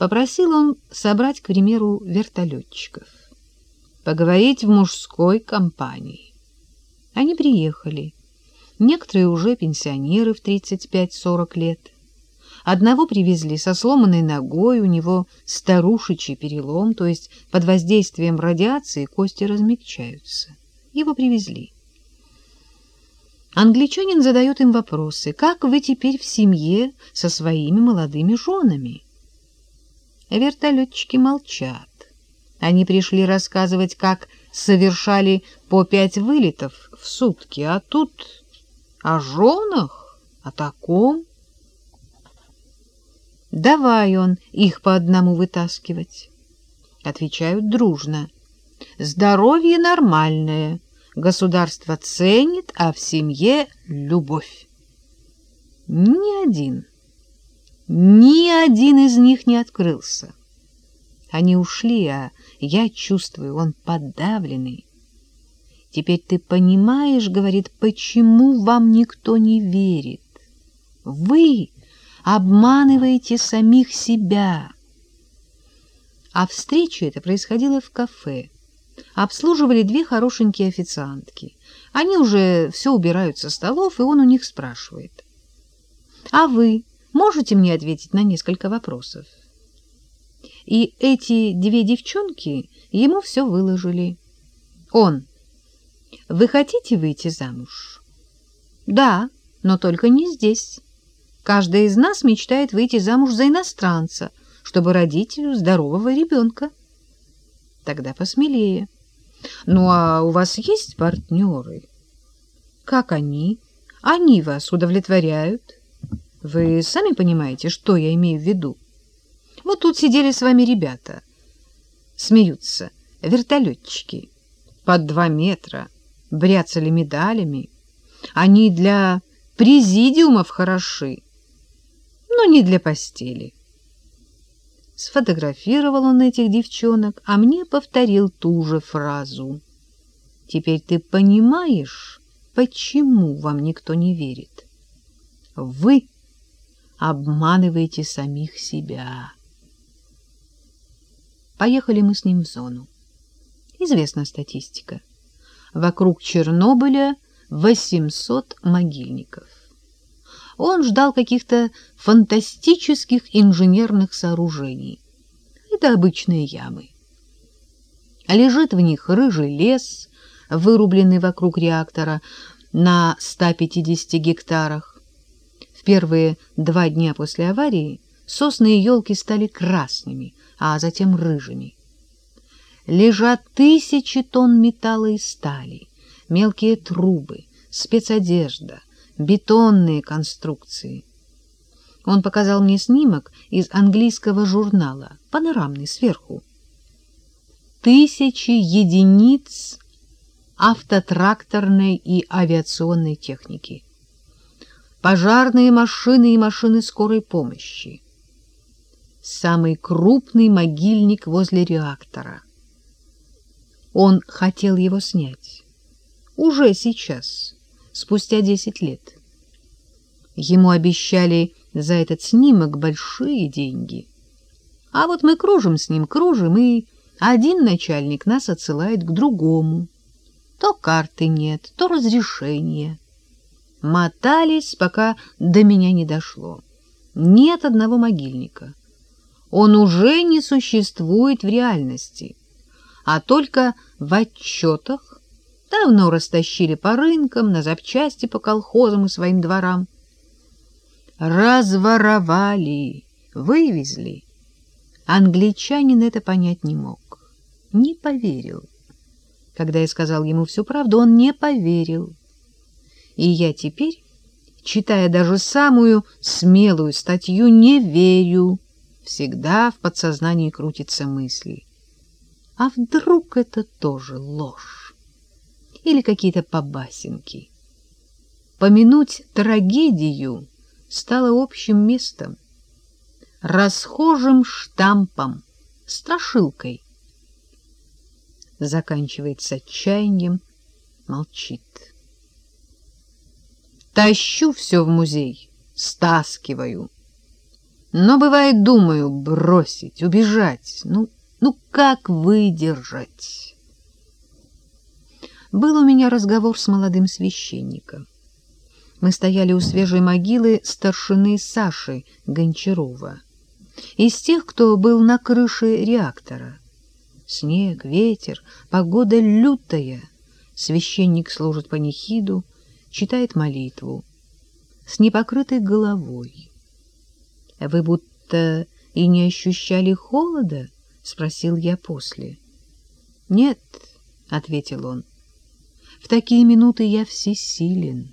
Попросил он собрать, к примеру, вертолетчиков, поговорить в мужской компании. Они приехали. Некоторые уже пенсионеры в 35-40 лет. Одного привезли со сломанной ногой, у него старушечий перелом, то есть под воздействием радиации кости размягчаются. Его привезли. Англичанин задает им вопросы. «Как вы теперь в семье со своими молодыми женами?» Вертолетчики молчат. Они пришли рассказывать, как совершали по пять вылетов в сутки, а тут о женах, о таком. Давай он их по одному вытаскивать. Отвечают дружно. Здоровье нормальное, государство ценит, а в семье любовь. Ни один, ни один из них не открылся. Они ушли, а я чувствую, он подавленный. Теперь ты понимаешь, говорит, почему вам никто не верит. Вы обманываете самих себя. А встреча эта происходила в кафе. Обслуживали две хорошенькие официантки. Они уже все убирают со столов, и он у них спрашивает. «А вы можете мне ответить на несколько вопросов?» И эти две девчонки ему все выложили. Он. «Вы хотите выйти замуж?» «Да, но только не здесь». Каждая из нас мечтает выйти замуж за иностранца, чтобы родить здорового ребенка. Тогда посмелее. Ну, а у вас есть партнеры? Как они? Они вас удовлетворяют? Вы сами понимаете, что я имею в виду? Вот тут сидели с вами ребята. Смеются. Вертолетчики. Под два метра. Бряцали медалями. Они для президиумов хороши но не для постели. Сфотографировал он этих девчонок, а мне повторил ту же фразу. Теперь ты понимаешь, почему вам никто не верит? Вы обманываете самих себя. Поехали мы с ним в зону. Известна статистика. Вокруг Чернобыля 800 могильников. Он ждал каких-то фантастических инженерных сооружений. Это обычные ямы. Лежит в них рыжий лес, вырубленный вокруг реактора на 150 гектарах. В первые два дня после аварии сосны и елки стали красными, а затем рыжими. Лежат тысячи тонн металла и стали, мелкие трубы, спецодежда — бетонные конструкции. Он показал мне снимок из английского журнала, панорамный сверху. Тысячи единиц автотракторной и авиационной техники. Пожарные машины и машины скорой помощи. Самый крупный могильник возле реактора. Он хотел его снять. Уже сейчас спустя десять лет. Ему обещали за этот снимок большие деньги. А вот мы кружим с ним, кружим, и один начальник нас отсылает к другому. То карты нет, то разрешения. Мотались, пока до меня не дошло. Нет одного могильника. Он уже не существует в реальности, а только в отчетах давно растащили по рынкам, на запчасти по колхозам и своим дворам. Разворовали, вывезли. Англичанин это понять не мог, не поверил. Когда я сказал ему всю правду, он не поверил. И я теперь, читая даже самую смелую статью, не верю. Всегда в подсознании крутится мысли. А вдруг это тоже ложь? или какие-то побасенки. Помянуть трагедию стало общим местом, расхожим штампом, страшилкой. Заканчивается отчаянием, молчит. Тащу все в музей, стаскиваю. Но бывает, думаю, бросить, убежать. Ну, ну как выдержать? Был у меня разговор с молодым священником. Мы стояли у свежей могилы старшины Саши Гончарова, из тех, кто был на крыше реактора. Снег, ветер, погода лютая. Священник служит панихиду, читает молитву с непокрытой головой. — Вы будто и не ощущали холода? — спросил я после. — Нет, — ответил он, — в такие минуты я всесилен.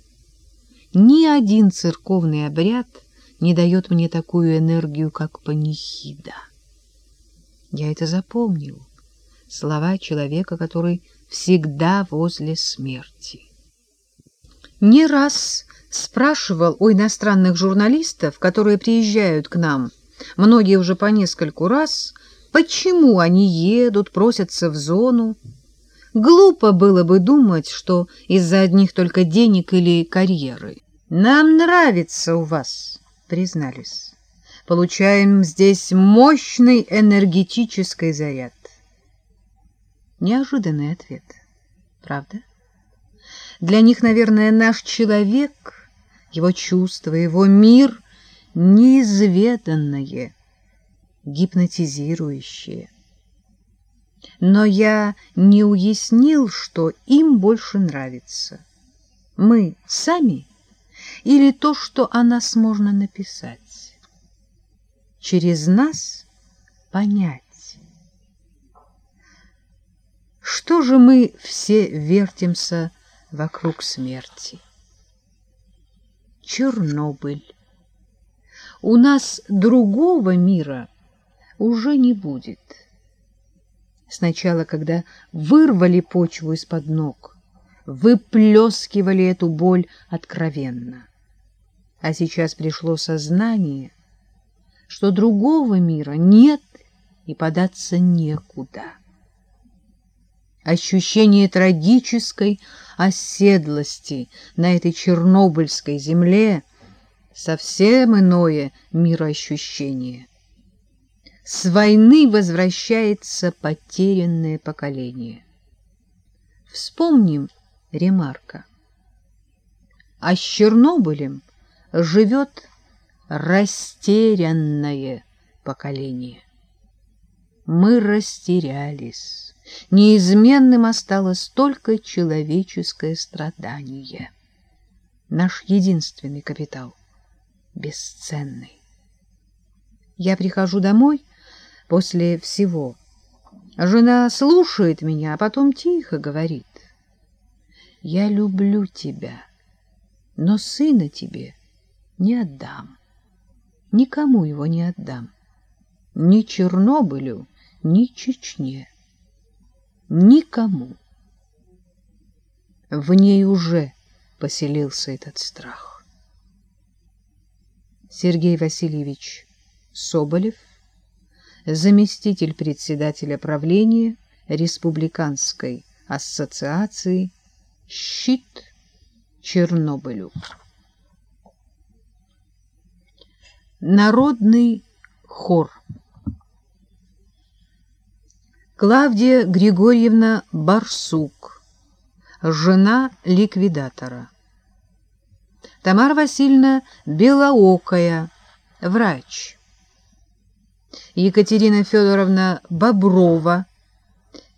Ни один церковный обряд не дает мне такую энергию, как панихида. Я это запомнил. Слова человека, который всегда возле смерти. Не раз спрашивал у иностранных журналистов, которые приезжают к нам, многие уже по нескольку раз, почему они едут, просятся в зону. Глупо было бы думать, что из-за одних только денег или карьеры. «Нам нравится у вас», — признались. «Получаем здесь мощный энергетический заряд». Неожиданный ответ, правда? Для них, наверное, наш человек, его чувства, его мир неизведанное, гипнотизирующее. Но я не уяснил, что им больше нравится. Мы сами или то, что о нас можно написать. Через нас понять. Что же мы все вертимся вокруг смерти. Чернобыль. У нас другого мира уже не будет. Сначала, когда вырвали почву из-под ног, выплескивали эту боль откровенно. А сейчас пришло сознание, что другого мира нет и податься некуда ощущение трагической оседлости на этой чернобыльской земле совсем иное мироощущение. С войны возвращается потерянное поколение. Вспомним ремарка. А с Чернобылем живет растерянное поколение. Мы растерялись неизменным осталось только человеческое страдание. Наш единственный капитал, бесценный. Я прихожу домой после всего. Жена слушает меня, а потом тихо говорит. «Я люблю тебя, но сына тебе не отдам. Никому его не отдам. Ни Чернобылю, ни Чечне никому. В ней уже поселился этот страх. Сергей Васильевич Соболев, заместитель председателя правления Республиканской ассоциации «Щит Чернобылю». Народный хор Клавдия Григорьевна Барсук, жена ликвидатора. Тамара Васильевна Белоокая, врач. Екатерина Федоровна Боброва,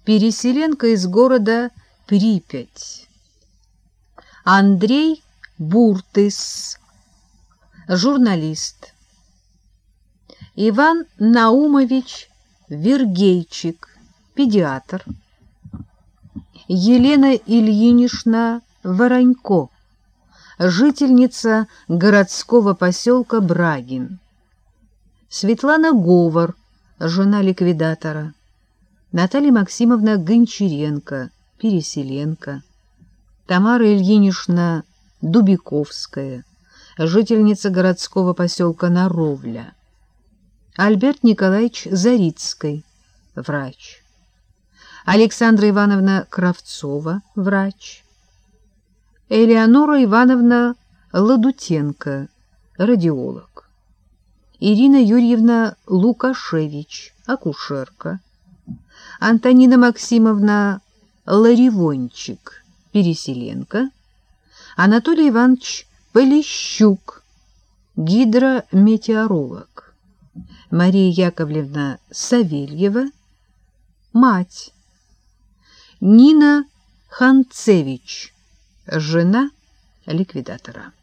переселенка из города Припять. Андрей Буртыс, журналист. Иван Наумович Вергейчик, педиатр, Елена Ильинична Воронько, жительница городского поселка Брагин, Светлана Говор, жена ликвидатора, Наталья Максимовна Гончаренко, переселенка, Тамара Ильинична Дубиковская, жительница городского поселка Наровля, Альберт Николаевич Зарицкий, врач. Александра Ивановна Кравцова, врач. Элеонора Ивановна Ладутенко, радиолог. Ирина Юрьевна Лукашевич, акушерка, Антонина Максимовна Ларивончик, переселенка, Анатолий Иванович Полищук, гидрометеоролог, Мария Яковлевна Савельева, мать, Нина Ханцевич, жена ликвидатора.